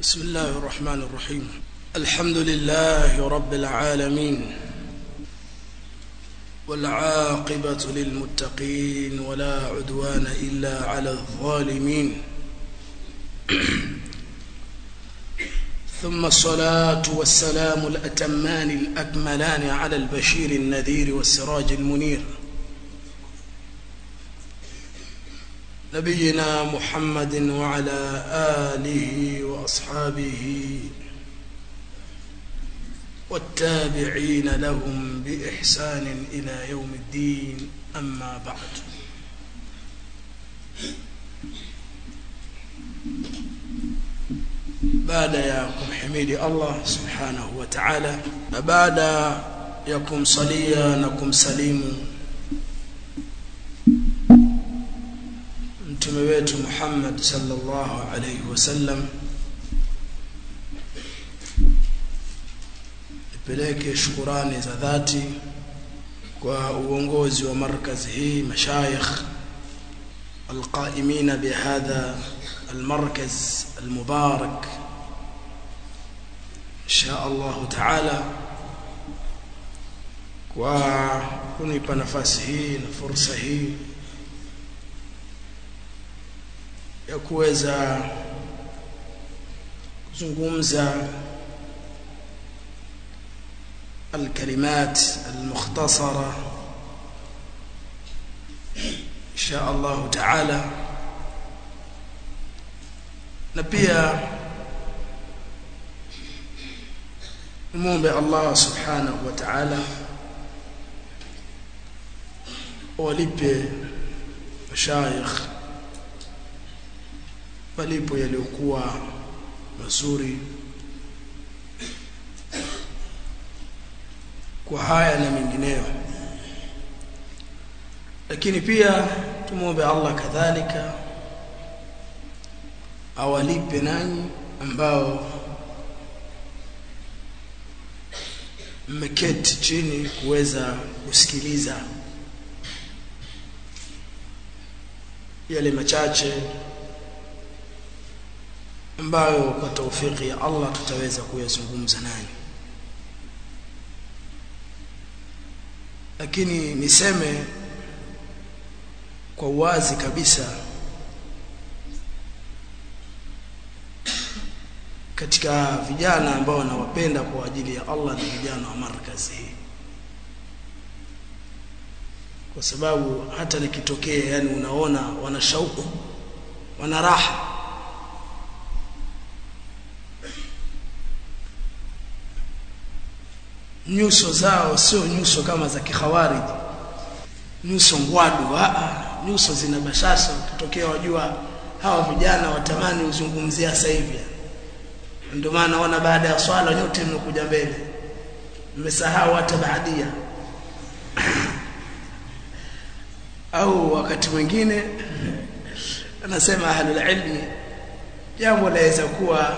بسم الله الرحمن الرحيم. الحمد لله رب العالمين. والعاقبة للمتقين ولا عدوان إلا على الظالمين. ثم الصلاة والسلام الأتمان الأكملان على البشير النذير والسراج المنير. نبينا محمد وعلى آله وأصحابه والتابعين لهم بإحسان إلى يوم الدين. أما بعد بعد يا حميد الله سبحانه وتعالى بعد يكم صليا نكم سليم mtume wetu Muhammad sallallahu alayhi wasallam nipeleke shukurani za dhati kwa uongozi wa markazi hii mashayikh القائمين بهذا المركز المبارك إن شاء الله تعالى kwa kunipa nafasi ya kuweza kuzungumza الكلمات المختصرة إن شاء الله تعالى نبيا المؤمن الله سبحانه وتعالى ولبي مشايخ malipo yaliyokuwa mazuri. Kwa haya na mengineyo. Lakini pia tumwombe Allah kadhalika awalipe nanyi ambao mmeketi chini kuweza kusikiliza yale machache ambayo kwa taufiki ya Allah tutaweza kuyazungumza nani lakini niseme kwa uwazi kabisa katika vijana ambao nawapenda kwa ajili ya Allah ni vijana wa markazi hii. Kwa sababu hata nikitokea yani unaona wana shauku wana raha nyuso zao sio nyuso kama za kikhawariji. Nyuso ngwadu a nyuso zina bashasha kutokea wajua hawa vijana watamani uzungumzia sasa hivi. Ndio maana wana baada ya swala nyote mmekuja mbele. Mmesahau hata baadia au wakati mwingine anasema ahlul ilmi jambo laweza kuwa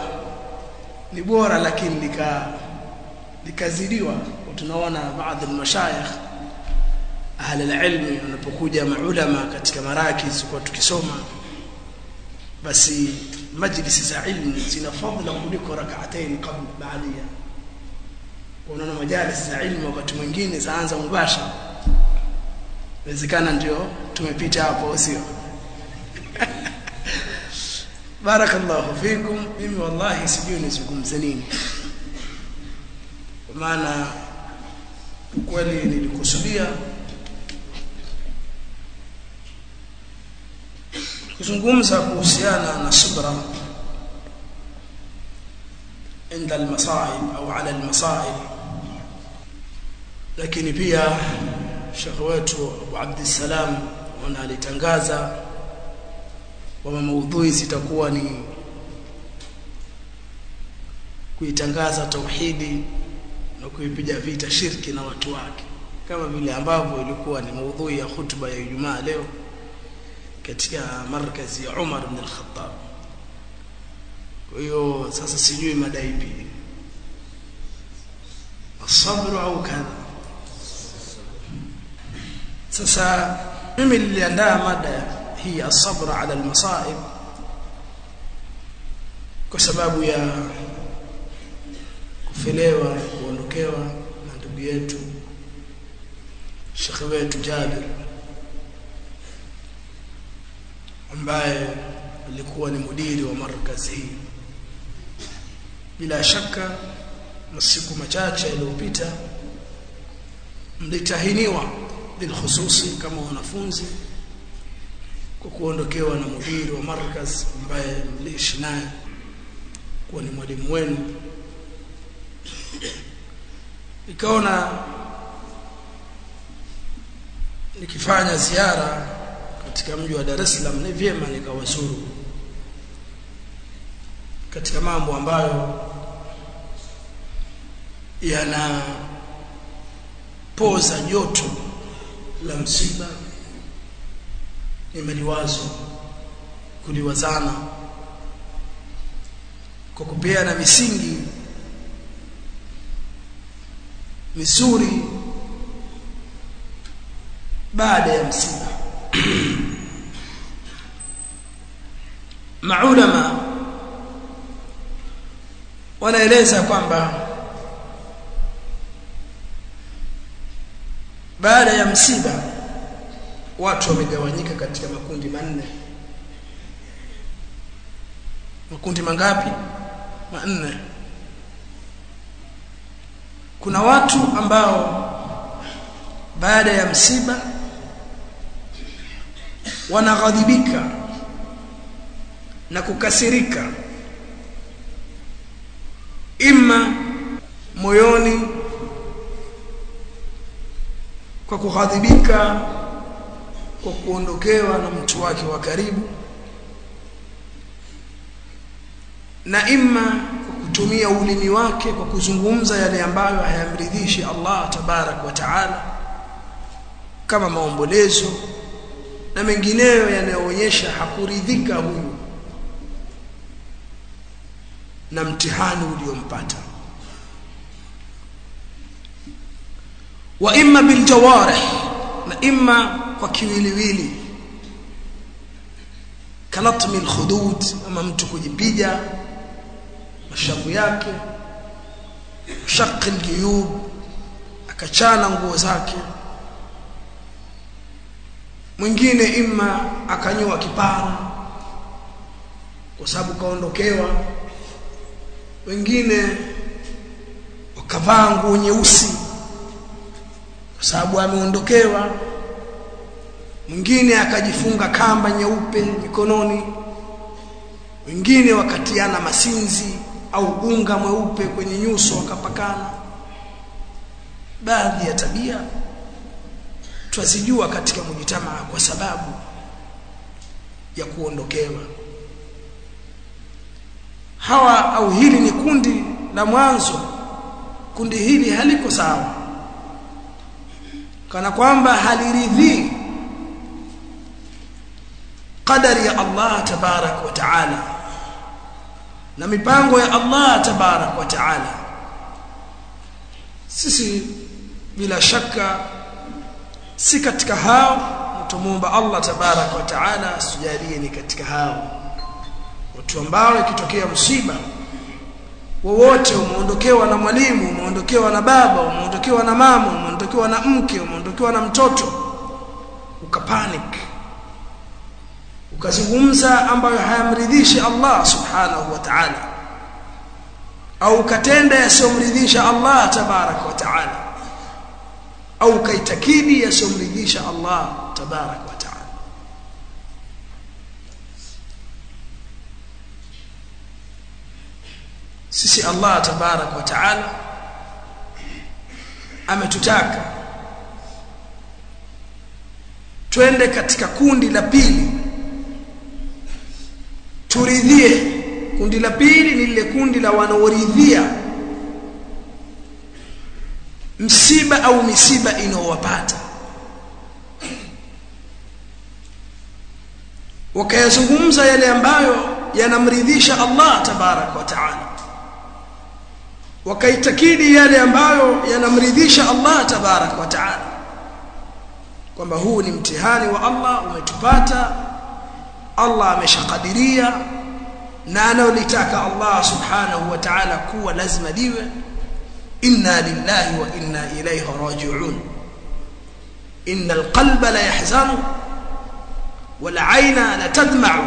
ni bora lakini lika likazidiwa tunaona baadhi ya mashayikh ahli ilmi wanapokuja maulama katika marakiz kwa tukisoma basi majlisi za ilmu zina fadhila kuliko rak'atayn kabla baadia unaona majalis za ilmu wakati mwingine zaanza mubasha inawezekana ndio tumepita hapo sio? Barakallahu fikum. Mimi wallahi sijui nizungumze nini maana kweli nilikusudia. Kuzungumza kuhusiana na subra inda almasaib au ala almasaib lakini pia shekhe wetu Abu Abdissalam wanalitangaza kwamba maudhui zitakuwa ni kuitangaza tauhidi na kuipiga vita shirki na watu wake kama vile ambavyo ilikuwa ni maudhui ya hutuba ya Ijumaa leo katika markazi ya Umar ibn al-Khattab. Kwa hiyo sasa sijui madai ipi asabru au kadha? Sasa mimi niliandaa mada hii asabra ala almasaib kwa sababu ya kufelewa na kuondokewa na ndugu yetu shekhe wetu Jabir ambaye alikuwa ni mudiri wa markazi hii. Bila shaka masiku machache yaliyopita mlitahiniwa bilhususi kama wanafunzi kwa kuondokewa na mudiri wa markaz ambaye mliishi naye kuwa ni mwalimu wenu ikaona nikifanya ziara katika mji wa Dar es Salaam ni vyema nikawazuru katika mambo ambayo yana poza joto la msiba. Nimeliwazo kuliwazana kwa kupeana misingi mizuri baada ya msiba. Maulama wanaeleza kwamba baada ya msiba watu wamegawanyika katika makundi manne. Makundi mangapi? Manne kuna watu ambao baada ya msiba wanaghadhibika na kukasirika imma moyoni kwa kughadhibika kwa kuondokewa na mtu wake wa karibu na imma kutumia ulimi wake kwa kuzungumza yale ambayo hayamridhishi Allah tabarak wa taala kama maombolezo na mengineyo yanayoonyesha hakuridhika huyu na mtihani uliompata. Wa imma bil jawarih na imma kwa kiwiliwili. Kalatmi alkhudud ama mtu kujipiga mashavu yake shaqi aljuyub akachana nguo zake. Mwingine imma akanyoa kipara kwa sababu kaondokewa. Wengine wakavaa nguo nyeusi kwa sababu ameondokewa. Mwingine akajifunga kamba nyeupe mikononi. Wengine wakatiana masinzi au unga mweupe kwenye nyuso akapakana baadhi ya tabia twazijua katika mujitamaa kwa sababu ya kuondokewa. Hawa au hili ni kundi la mwanzo. Kundi hili haliko sawa. Kana kwamba haliridhii qadari ya Allah tabarak wa taala na mipango ya Allah tabarak wa taala. Sisi bila shaka si katika hao tumuomba Allah tabarak wa taala asijalie ni katika hao. Watu ambao ikitokea msiba wowote umeondokewa na mwalimu umeondokewa na baba umeondokewa na mama umeondokewa na mke umeondokewa na mtoto ukapanic ukazungumza ambayo hayamridhishi Allah subhanahu wa ta'ala au ukatenda yasiyomridhisha Allah tabarak wa ta'ala au kaitakidi yasiyomridhisha Allah tabarak wa ta'ala. Sisi Allah tabarak wa ta'ala ametutaka twende katika kundi la pili turidhie. Kundi la pili ni lile kundi la wanaoridhia. Msiba au misiba inaowapata wakayazungumza yale ambayo yanamridhisha Allah tabarak wa taala. Wakaitakidi yale ambayo yanamridhisha Allah tabarak wa taala. Kwamba huu ni mtihani wa Allah umetupata Allah ameshakadiria na analotaka Allah subhanahu wa ta'ala kuwa lazima liwe inna lillahi wa inna ilayhi raji'un inna alqalba la yahzanu wal 'ayna la tadma'u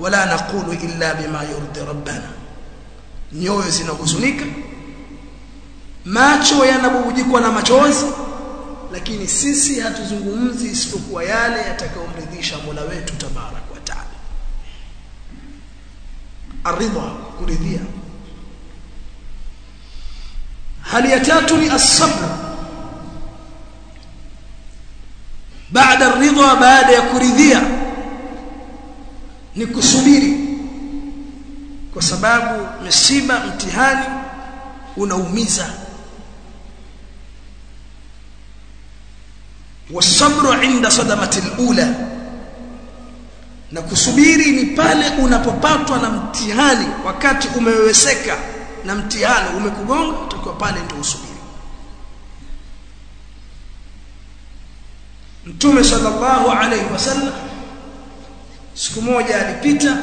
wala naqulu illa bima yurdi rabbana nyoyo zinahuzunika macho yanabubujikwa na machozi lakini sisi hatuzungumzi isipokuwa yale yatakayomridhisha Mola wetu tabarak wa taala. Aridha kuridhia. Hali ya tatu ni as-sabr. Baada ridha baada ya kuridhia ni kusubiri. Kwa sababu misiba mtihani unaumiza wasabru inda sadamati alula. Na kusubiri ni pale unapopatwa na mtihani wakati umeweseka na mtihani umekugonga utakiwa pale ndio usubiri. Mtume sallallahu alaihi wasallam siku moja alipita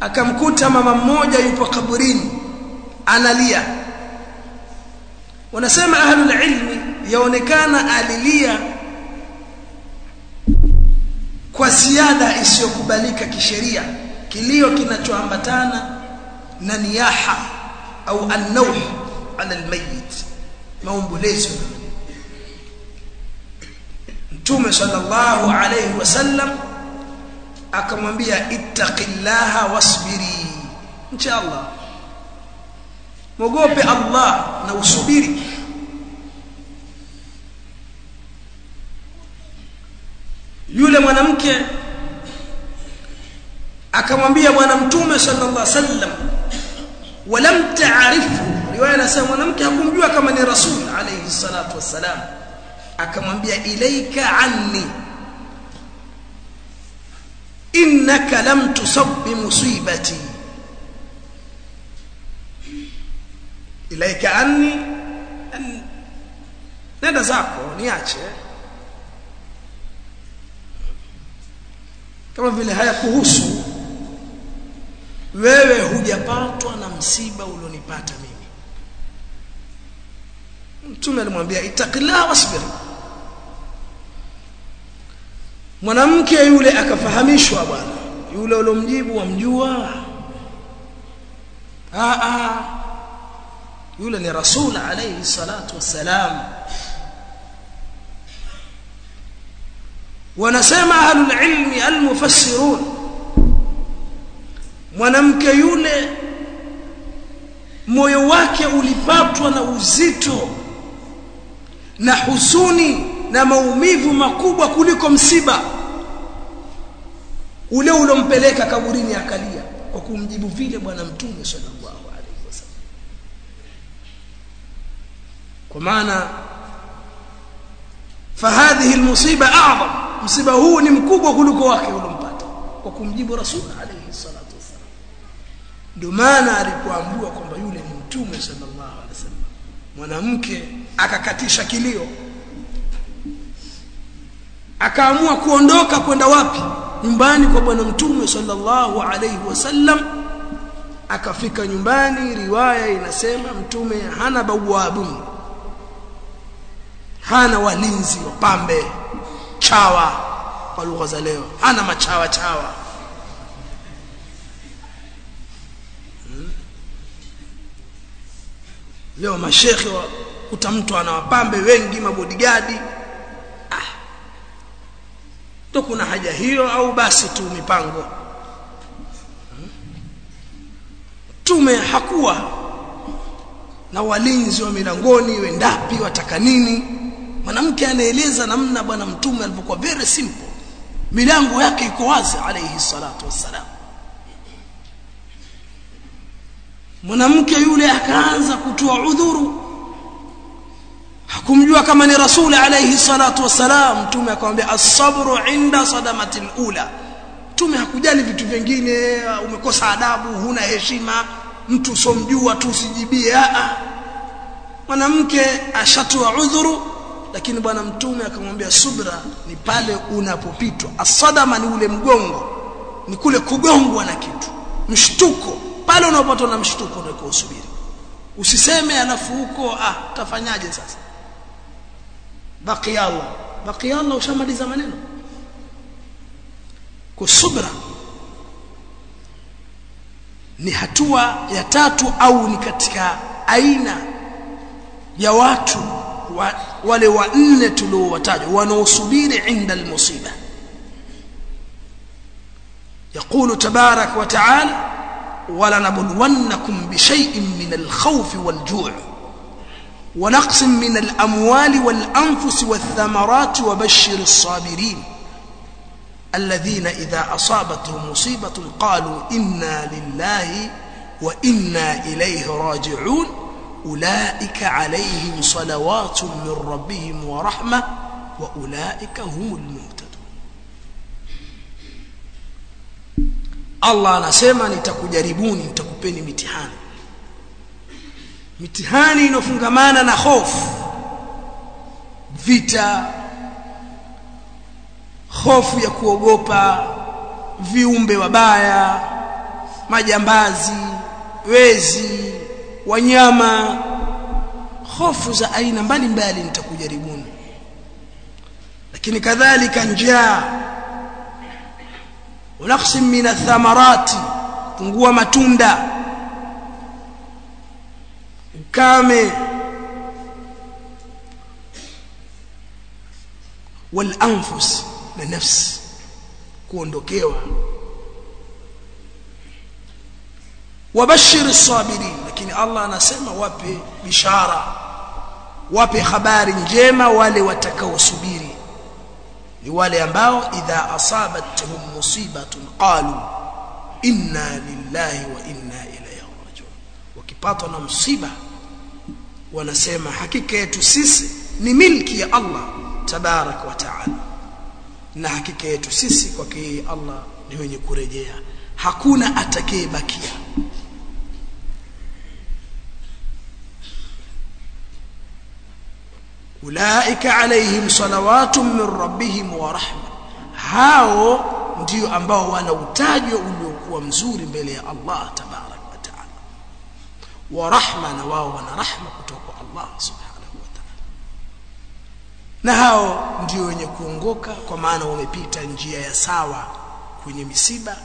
akamkuta mama mmoja yupo kaburini analia. Wanasema ahlul ilmi yaonekana alilia kwa ziada isiyokubalika kisheria. Kilio kinachoambatana na niyaha au an-nawh ala almayit maombolezo. Mtume sallallahu alayhi wasallam akamwambia ittaqillaha wasbiri. Insha Allah. Mogope Allah na usubiri yule mwanamke akamwambia bwana mtume sallallahu alaihi wasallam walam taarifu. Riwaya inasema mwanamke hakumjua kama ni rasul alayhi salatu wassalam. Akamwambia ilaika anni innaka lam tusab musibati. Ilaika anni nenda zako niache kama vile haya kuhusu wewe hujapatwa na msiba ulionipata mimi. Mtume alimwambia itaqilla wasbir. Mwanamke yule akafahamishwa bwana yule ulomjibu wamjua. A a yule ni rasul alayhi salatu wassalam wanasema ahlul ilmi almufassirun. Mwanamke yule moyo wake ulipatwa na uzito na husuni na maumivu makubwa kuliko msiba. Ule ulompeleka kaburini akalia kwa kumjibu vile bwana mtume sallallahu alaihi wasallam. Kwa maana fahadhihi almusiba a'zam msiba huu ni mkubwa kuliko wake ulompata kwa kumjibu rasul alayhi salatu wasallam ndio maana alipoambiwa kwamba yule ni mtume sallallahu alaihi wasallam mwanamke akakatisha kilio akaamua kuondoka kwenda wapi? Nyumbani kwa bwana mtume sallallahu alaihi wasallam. Akafika nyumbani riwaya inasema mtume hana bawabu hana walinzi wapambe chawa kwa lugha za leo. Hana machawa chawa. Hmm. leo mashekhe kuta mtu ana wapambe wengi mabodigadi. Ah. To kuna haja hiyo au basi tu mipango? Hmm. tume hakuwa na walinzi wa milangoni wendapi wataka nini mwanamke anaeleza namna bwana mtume alipokuwa very simple. Milango yake iko wazi alayhi salatu wassalam. Mwanamke yule akaanza kutoa udhuru. Hakumjua kama ni rasuli alayhi salatu wassalam. Mtume akamwambia as-sabru inda sadamati ula. Mtume hakujali vitu vingine umekosa adabu huna heshima mtu usomjua tu usijibie a mwanamke ashatoa udhuru lakini bwana mtume akamwambia subra ni pale unapopitwa. Asadama ni ule mgongo ni kule kugongwa na kitu. Mshtuko pale unapopatwa na mshtuko ndio usubiri. Usiseme alafu huko ah utafanyaje sasa? Baki Allah. Baki Allah ushamaliza maneno. Kwa kusubra ni hatua ya tatu au ni katika aina ya watu wa, wale wanne tuliowataja wanaosubiri inda almusiba. يقول تبارك وتعالى ولنبلونكم بشيء من الخوف والجوع ونقص من الأموال والأنفس والثمرات وبشر الصابرين الذين إذا أصابتهم مصيبة قالوا إنا لله وإنا إليه راجعون ulaika alaihim salawatu min rabbihim wa rahma wa ulaika humul anasema nitakujaribuni nitakupeni mitihani. Mitihani inofungamana na hofu vita hofu ya kuogopa viumbe wabaya majambazi wezi wanyama hofu za aina mbalimbali nitakujaribuni. Lakini kadhalika njaa. Unaqsim min athamarati pungua matunda. Ukame. Wal anfus na nafsi kuondokewa. Wabashir sabirin lakini Allah anasema wape bishara wape habari njema wale watakaosubiri. Ni wale ambao idha asabatuhum musibatun qalu inna lillahi wa inna ilayhi rajiun. Wakipatwa na msiba wanasema hakika yetu sisi ni milki ya Allah tabarak wa taala na hakika yetu sisi kwake Allah ni wenye kurejea. Hakuna atakayebakia ulaika alaihim salawatun min rabbihim wa rahma. Hao ndio ambao wana utajwa uliokuwa mzuri mbele ya Allah tabarak wa taala. Wa rahma na wao wana rahma kutoka kwa Allah subhanahu wa taala. Na hao ndio wenye kuongoka kwa maana wamepita njia ya sawa kwenye misiba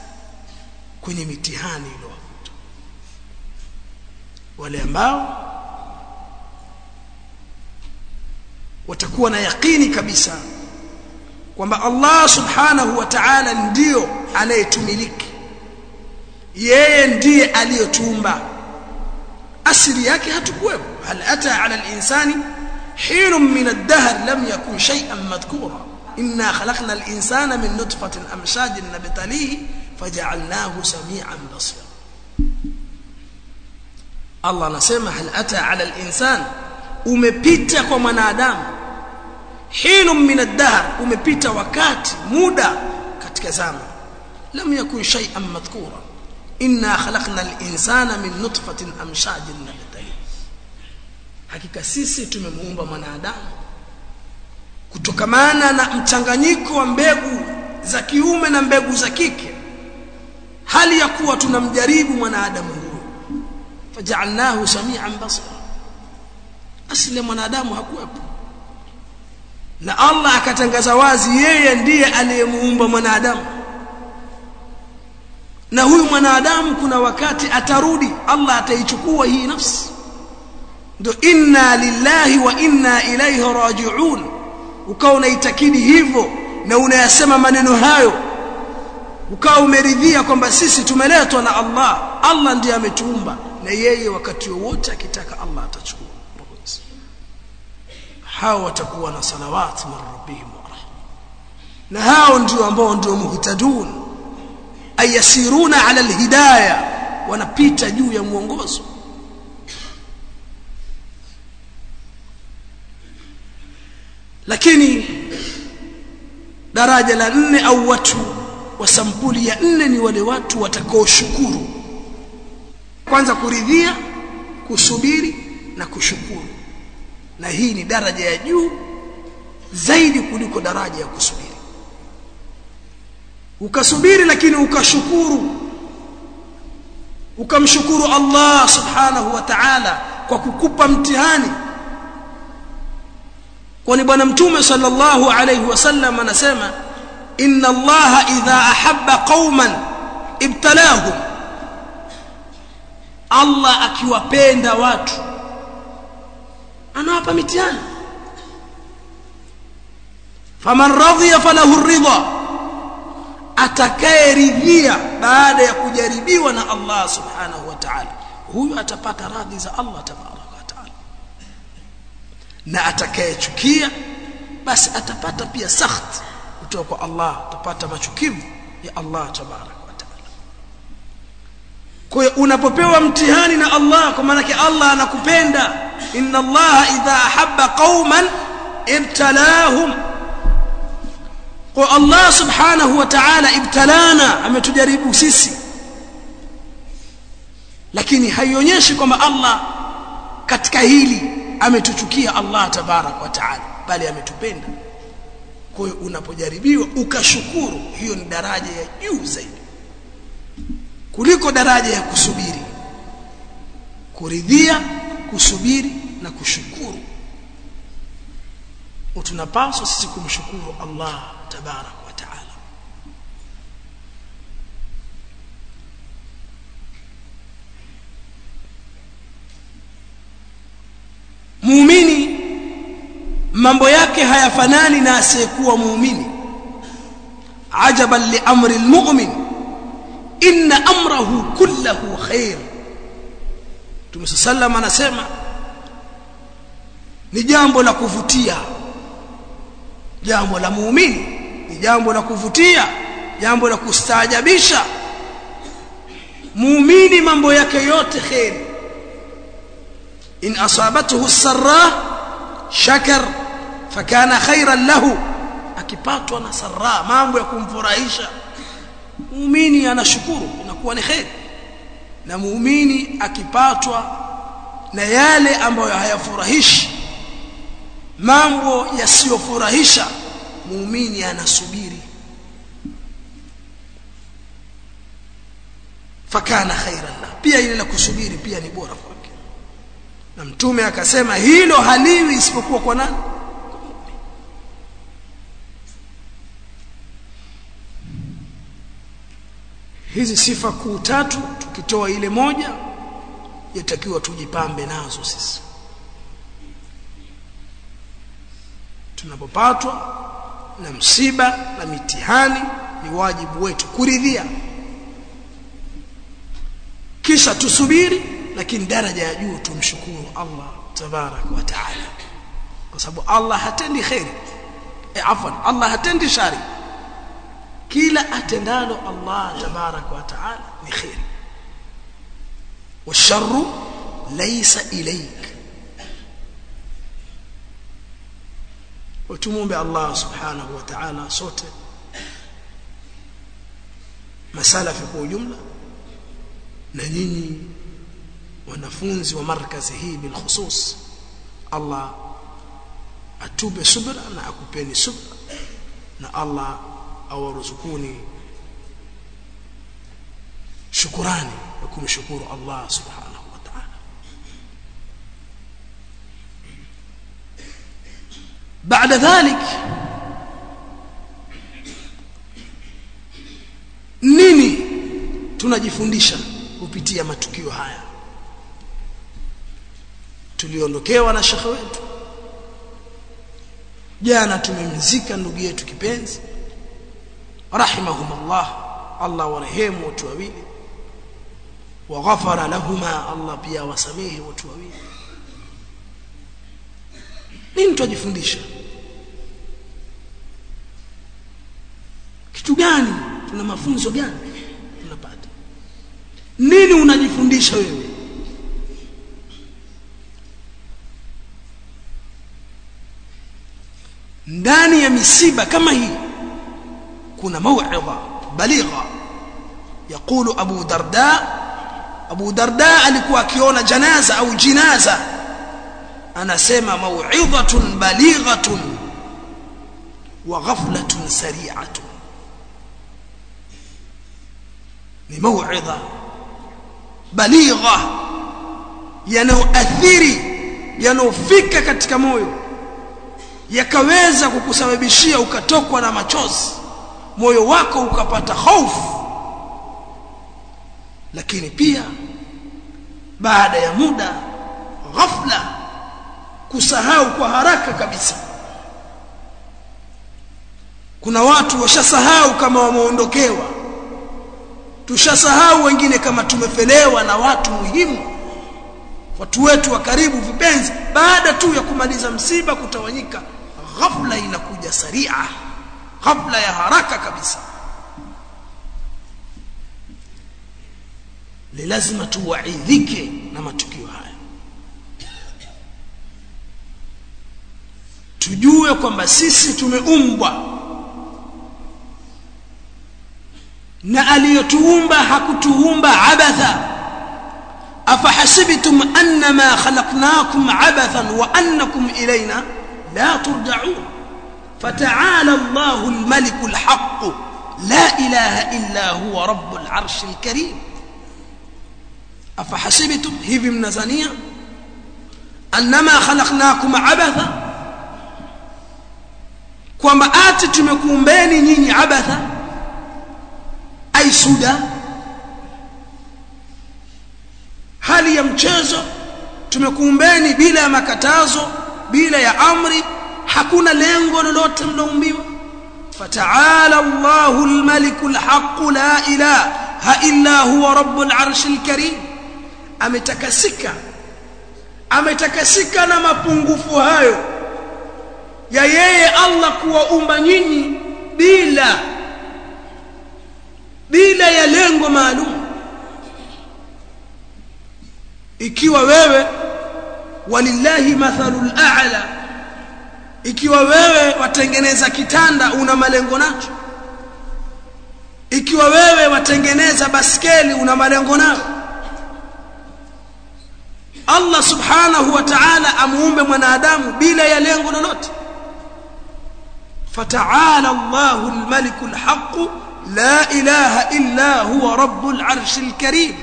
kwenye mitihani iliyowakuta. Wale ambao watakuwa na yaqini kabisa kwamba Allah subhanahu wa ta'ala ndiyo anayetumiliki. Yeye ndiye aliyotumba asili yake hatukuwepo. Hal ata ala al-insani hinun min ad-dahr lam yakun shay'an madhkura. Inna khalaqna al-insana min nutfatin amshajin nabtalihi faja'alnahu samian basira. Allah anasema hal ata ala al-insan? Umepita kwa mwanadamu hinu min ad-dahr umepita wakati muda katika zama. Lam yakun shay'an madhkura. Inna khalaqna al-insana min nutfatin amshajin nabtali hakika sisi tumemuumba mwanadamu. Kutokamana na mchanganyiko wa mbegu za kiume na mbegu za kike hali ya kuwa tunamjaribu mwanadamu huyo faj'alnahu samian basira. Asli mwanadamu hakuwepo na Allah akatangaza wazi yeye ndiye aliyemuumba mwanadamu. Na huyu mwanadamu kuna wakati atarudi Allah ataichukua hii nafsi. Ndio inna lillahi wa inna ilayhi raji'un. Ukawa unaitakidi hivyo na unayasema maneno hayo. Ukawa umeridhia kwamba sisi tumeletwa na Allah. Allah ndiye ametuumba na yeye wakati wowote akitaka Allah atachukua hao watakuwa na salawat min rabbihim na hao ndio ambao ndio muhtadun. Ayasiruna ala alhidayah wanapita juu ya mwongozo. Lakini daraja la nne au watu wa sampuli ya nne ni wale watu watakaoshukuru. Kwanza kuridhia kusubiri na kushukuru na hii ni daraja ya juu zaidi kuliko daraja ya kusubiri. Ukasubiri lakini ukashukuru. Ukamshukuru Allah subhanahu wa ta'ala kwa kukupa mtihani. Kwani bwana mtume sallallahu alayhi wasallam anasema inna Allah idha ahabba qauman ibtalahum. Allah akiwapenda watu anawapa mitihani. Faman radhiya falahu ridha atakayeridhia baada ya kujaribiwa na Allah subhanahu wa ta'ala huyu atapata radhi za Allah tabaraka wa ta'ala. Na atakayechukia basi atapata pia sakht kutoka kwa Allah atapata machukivu ya Allah tabaraka kwa hiyo unapopewa mtihani na Allah kwa maana Allah anakupenda. Inna Allah idha ahabba qauman ibtalahum. Kwa Allah subhanahu wa ta'ala ibtalana ametujaribu sisi. Lakini haionyeshi kwamba Allah katika hili ametuchukia Allah tabarak wa ta'ala bali ametupenda. Kwa hiyo unapojaribiwa ukashukuru hiyo ni daraja ya juu zaidi kuliko daraja ya kusubiri. Kuridhia kusubiri na kushukuru. Utunapaswa sisi kumshukuru Allah tabarak wa taala. Muumini mambo yake hayafanani na asiyekuwa muumini. Ajaban li amri almu'min inna amrahu kullahu khair. Mtume sallam anasema ni jambo la kuvutia. Jambo la muumini ni jambo la kuvutia jambo la kustaajabisha. Muumini mambo yake yote kheri in asabathu sarra shakar fakana khairan lahu. Akipatwa na sarra mambo ya kumfurahisha muumini anashukuru inakuwa ni kheri. Na muumini akipatwa na yale ambayo hayafurahishi mambo yasiyofurahisha muumini anasubiri. Fakana khairan la pia ile la kusubiri pia ni bora kwake. Na mtume akasema hilo haliwi isipokuwa kwa nani hizi sifa kuu tatu tukitoa ile moja yatakiwa tujipambe nazo sisi. Tunapopatwa na msiba na mitihani ni wajibu wetu kuridhia. Kisha tusubiri lakini daraja ya juu tumshukuru Allah tabarak wa taala. Kwa sababu Allah hatendi khairi e, afwan Allah hatendi shari kila atendalo Allah tabarak wa taala ni khairi والشر ليس إليك وتمومbe Allah subhanahu wa ta'ala sote masalafi kwa ujumla na nyinyi wanafunzi wa markazi hii bil khusus Allah atupe subra na akupeni subra na Allah au waruzukuni. Shukurani na kumshukuru Allah subhanahu wa ta'ala. Baada dhalik nini tunajifundisha kupitia matukio haya? Tuliondokewa na shekhe wetu. Jana tumemzika ndugu yetu kipenzi rahimahumullah. Allah warehemu watu wawili. Waghafara lahuma Allah pia wasamehe watu wawili. Nini tujifundisha kitu gani? Tuna mafunzo gani? Tunapata. Nini unajifundisha wewe? Ndani ya misiba kama hii kuna mauidha baligha yaqulu abu darda abu darda alikuwa akiona janaza au jinaza anasema mauidhatun balighatun wa ghaflatun sari'atun ni mauidha baligha yanayoathiri yanofika katika moyo yakaweza kukusababishia ukatokwa na machozi moyo wako ukapata hofu. Lakini pia baada ya muda ghafla kusahau kwa haraka kabisa. Kuna watu washasahau kama wameondokewa. Tushasahau wengine kama tumefelewa na watu muhimu. Watu wetu wa karibu vipenzi baada tu ya kumaliza msiba kutawanyika ghafla inakuja saria ghafla ya haraka kabisa. Ni lazima tuwaidhike na matukio haya. Tujue kwamba sisi tumeumbwa. Na aliyotuumba hakutuumba abatha. Afahasibtum annama khalaqnakum abathan wa annakum ilayna la turja'un fata'ala Allahu al-maliku al-haqq la ilaha illa huwa rabbul arshi al-karim afahasibtum hivi mnazania annama khalaqnakum abatha kwamba ati tumekuumbeni nyinyi abatha ai suda hali ya mchezo tumekuumbeni bila ya makatazo bila ya amri hakuna lengo lolote mloumbiwa fataala Allahu al-maliku al-haqq la ilaha illa huwa rabbul arshil karim ametakasika ametakasika na mapungufu hayo ya yeye Allah kuwaumba nyinyi bila bila ya lengo maalum. Ikiwa wewe walillahi mathalul a'la ikiwa wewe watengeneza kitanda una malengo nacho. Ikiwa wewe watengeneza baskeli una malengo nayo. Allah subhanahu wa ta'ala amuumbe mwanadamu bila ya lengo lolote. Fataala Allahu lmaliku lhaqu la ilaha illa huwa rabu arshil lkarim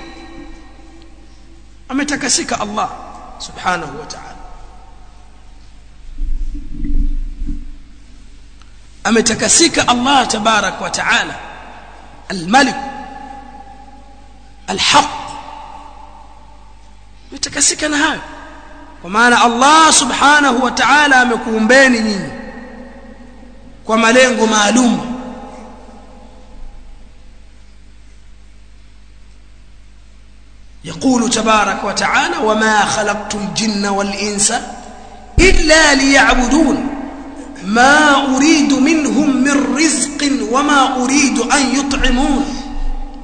ametakasika Allah subhanahu wa ta'ala. ametakasika Allah tabarak wa taala al-malik al-haq ametakasika na hayo kwa maana Allah subhanahu wa ta'ala amekuumbeni nyinyi kwa malengo maalum يقول تبارك وتعالى وما خلقت الجن والإنس إلا ليعبدون ما أريد منهم من رزق وما أريد أن يطعمون.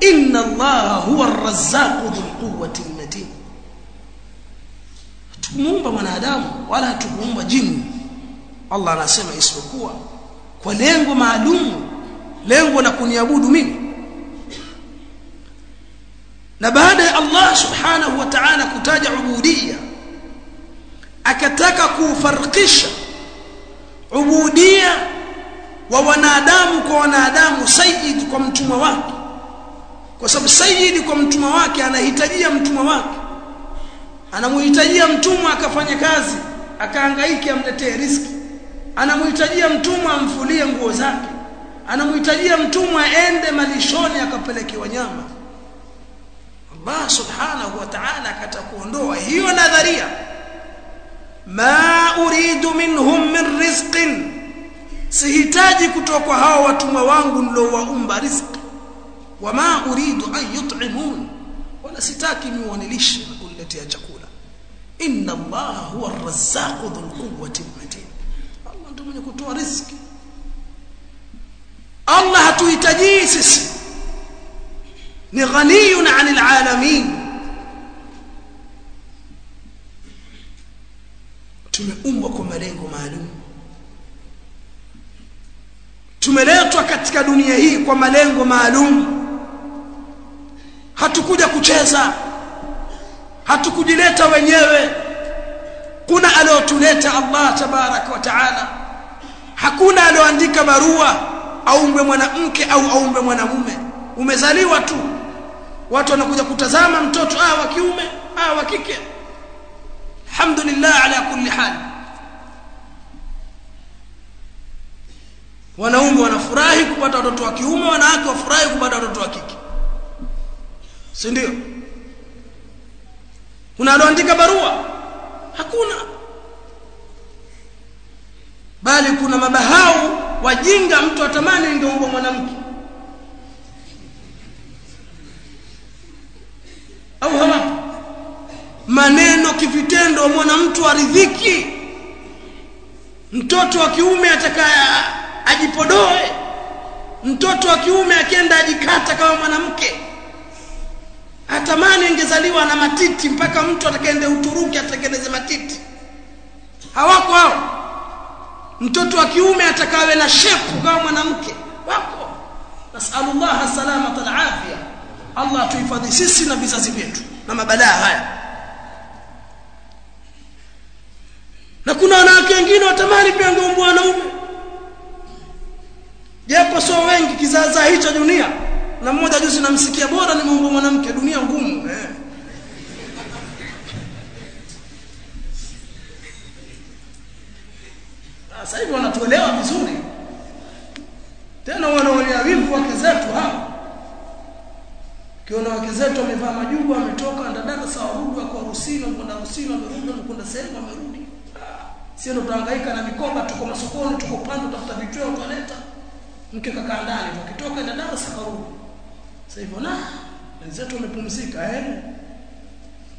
إن الله هو الرزاق ذو القوة المتين. تكمومب من آدام ولا تكمومب جن الله ناسم اسم قوة ولينغ معلوم. لينغ نكون يبود من نبهد الله سبحانه وتعالى كتاج عبودية. أكتك كفرقشة ubudiyya wa wanadamu kwa wanadamu sayyid kwa mtumwa wake. Kwa sababu sayyid kwa mtumwa wake anahitajia mtumwa wake. Anamhitajia mtumwa akafanya kazi akahangaike amletee riski anamhitajia mtumwa amfulie nguo zake. Anamhitajia mtumwa aende malishoni akapelekewa nyama. Allah subhanahu wa ta'ala akatakuondoa hiyo nadharia. Ma uridu minhum min rizqin. Sihitaji kutoka kwa hao watumwa wangu niliowaumba riziki wama uridu an yut'imun wala sitaki niwanilishe na kuniletea chakula. Inna allaha huwa ar-razzaqu dhul quwwati matin Allah ndiye mwenye kutoa riziki Allah hatuhitaji sisi. Ni ghaniyun 'anil 'alamin tumeumbwa kwa malengo maalum. Tumeletwa katika dunia hii kwa malengo maalum. Hatukuja kucheza. Hatukujileta wenyewe. Kuna aliotuleta Allah tabaraka wa taala. Hakuna alioandika barua aumbe mwanamke au aumbe mwanamume. Umezaliwa tu. Watu wanakuja kutazama mtoto ah wa kiume ah wa kike alhamdulillah ala kulli hal. Wanaume wanafurahi kupata watoto wa kiume wanawake wafurahi kupata watoto wa kike. Si ndio? Kuna aloandika barua? Hakuna. Bali kuna mabahau wajinga mtu atamani ingeumbwa mwanamke. Au hawapo? Maneno kivitendo mwanamtu aridhiki mtoto wa kiume atakaya ajipodoe. Mtoto wa kiume akienda ajikata kama mwanamke. Atamani angezaliwa na matiti mpaka mtu atakaende Uturuki atengeneze matiti. Hawako hao. Mtoto wa kiume atakawe na shepu kama mwanamke. Wako. Nasallallahu salamata alafia. Allah atuhifadhi sisi na vizazi vyetu na mabalaa haya na kuna wanawake wengine watamani pia ngombe wanaume. Japo sio wengi kizaazaa hicho dunia. Na mmoja juzi namsikia bora ni mungu mwanamke dunia ngumu eh. sasa hivi wanatuelewa vizuri. Tena wanaonea wivu wake zetu hapa kiona wake zetu wamevaa majuba wametoka ndadada sawa warudi wako harusini wamekwenda harusini wamerudi wamekwenda sehemu wamerudi sio ndo tunahangaika na mikoba tuko masokoni tuko pande utafuta vichweo utaleta mke kakaa ndani wakitoka ndadada sakarudi. Sasa hivyo na wenzetu wamepumzika eh?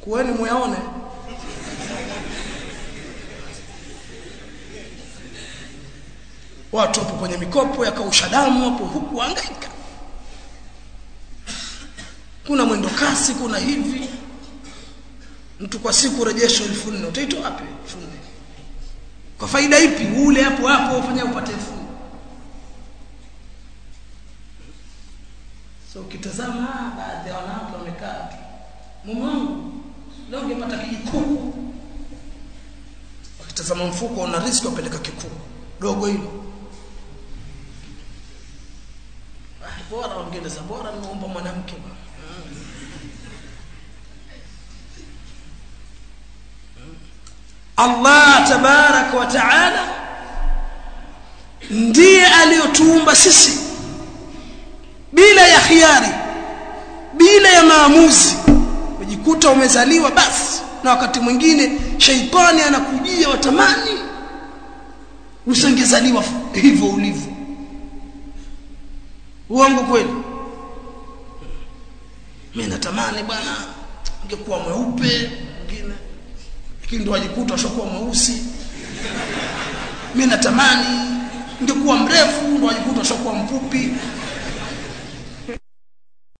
Kuweni muyaone. Watu wapo kwenye mikopo ya kausha damu wapo huku hangaika kuna mwendo kasi kuna hivi. Mtu kwa siku rejesho elfu nne. Utaitoa wapi elfu nne kwa faida ipi? Ule hapo hapo ufanye upate fu so ukitazama baadhi ya wanawake wamekaa tu. Mume wangu leo ungepata kijikuku wakitazama mfuko una riski wapeleka kikuu. Dogo hilo. Bora wangeleza bora nimeomba mwanamke bwana Allah tabaraka wa taala ndiye aliyotuumba sisi bila ya khiari bila ya maamuzi. Ujikuta umezaliwa basi na wakati mwingine shaitani anakujia watamani usingezaliwa hivyo ulivyo. Uongo kweli? Mimi natamani bwana ungekuwa mweupe lakini ndio wajikuta washakuwa mweusi. Mimi natamani ningekuwa mrefu ndo wajikuta washakuwa mfupi